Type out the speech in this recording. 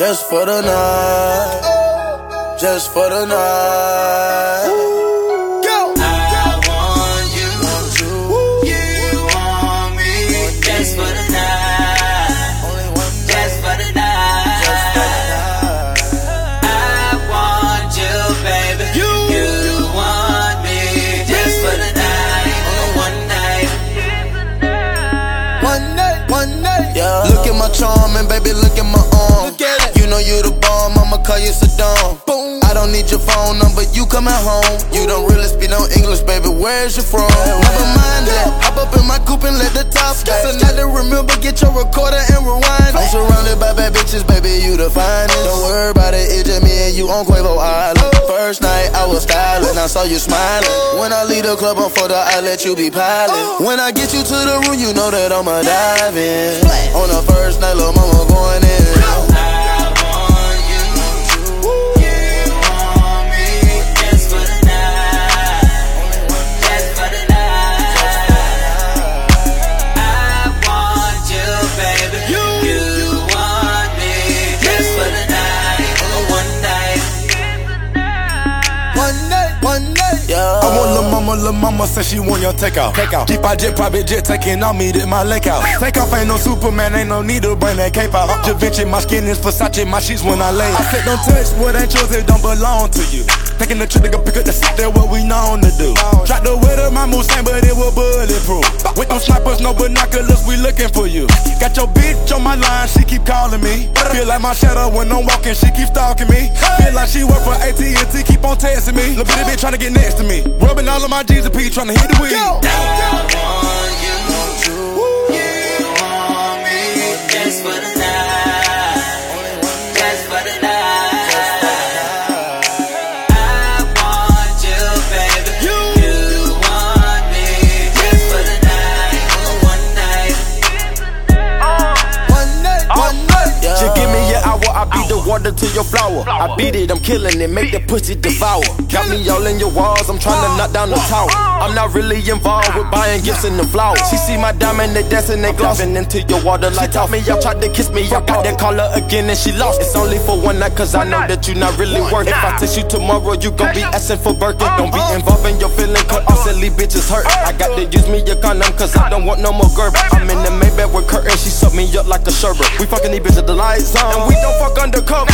Just for the night. Just for the night. Go. I want you. You want me. Just for the night. Just for the night. I want you, baby. You, want me. You Saddam. Boom. I don't need your phone number, you coming home. You don't really speak no English, baby, where's you from? Never mind that. Hop up in my coupe and let the top back. So now to remember, get your recorder and rewind. I'm surrounded by bad bitches, baby, you the finest. Don't worry about it, it's just me and you on Quavo Island. First night I was styling, I saw you smiling. When I leave the club on photo, I let you be piling. When I get you to the room, you know that I'ma dive in. On the first night, little mama going in. Mama, lil' mama said she want your takeout. Takeout. Deep out jet, private jet, taking on me, did my lake out. Take off, ain't no Superman, ain't no need to bring that cape out. Da Vinci, my skin is Versace, my sheets when I lay. I said don't touch what ain't yours, it don't belong to you. Taking the trip to go pick up the seat, there what we known to do. Drop the weather, my Mustang, but it was bulletproof. With no snipers, no binoculars, we looking for you. Got your bitch on my line, she keep calling me. Feel like my shadow when I'm walking, she keep stalking me. Feel like she work for AT&T, keep on testing me. Little bitty bitch trying to get next to me. Rubbing all of my G's and P, trying to hit the weed. Water to your flower. I beat it, I'm killing it, make the pussy devour. Got me all in your walls, I'm trying to knock down the tower. I'm not really involved with buying gifts and the flowers. She see my diamond, they dancing, they glossing into your water like taught me. Y'all tried to kiss me, I got that call her again and she lost. It's only for one night, cause I know that you not really worth it. If I text you tomorrow, you gon' be asking for Birkin. Don't be involving your feeling, cause all silly bitches hurt. I got to use me a condom, cause I don't want no more girl. I'm in the Maybach with curtains, she suck me up like a sherbet. We fucking these bitches, the lights on, and we don't fuck undercover.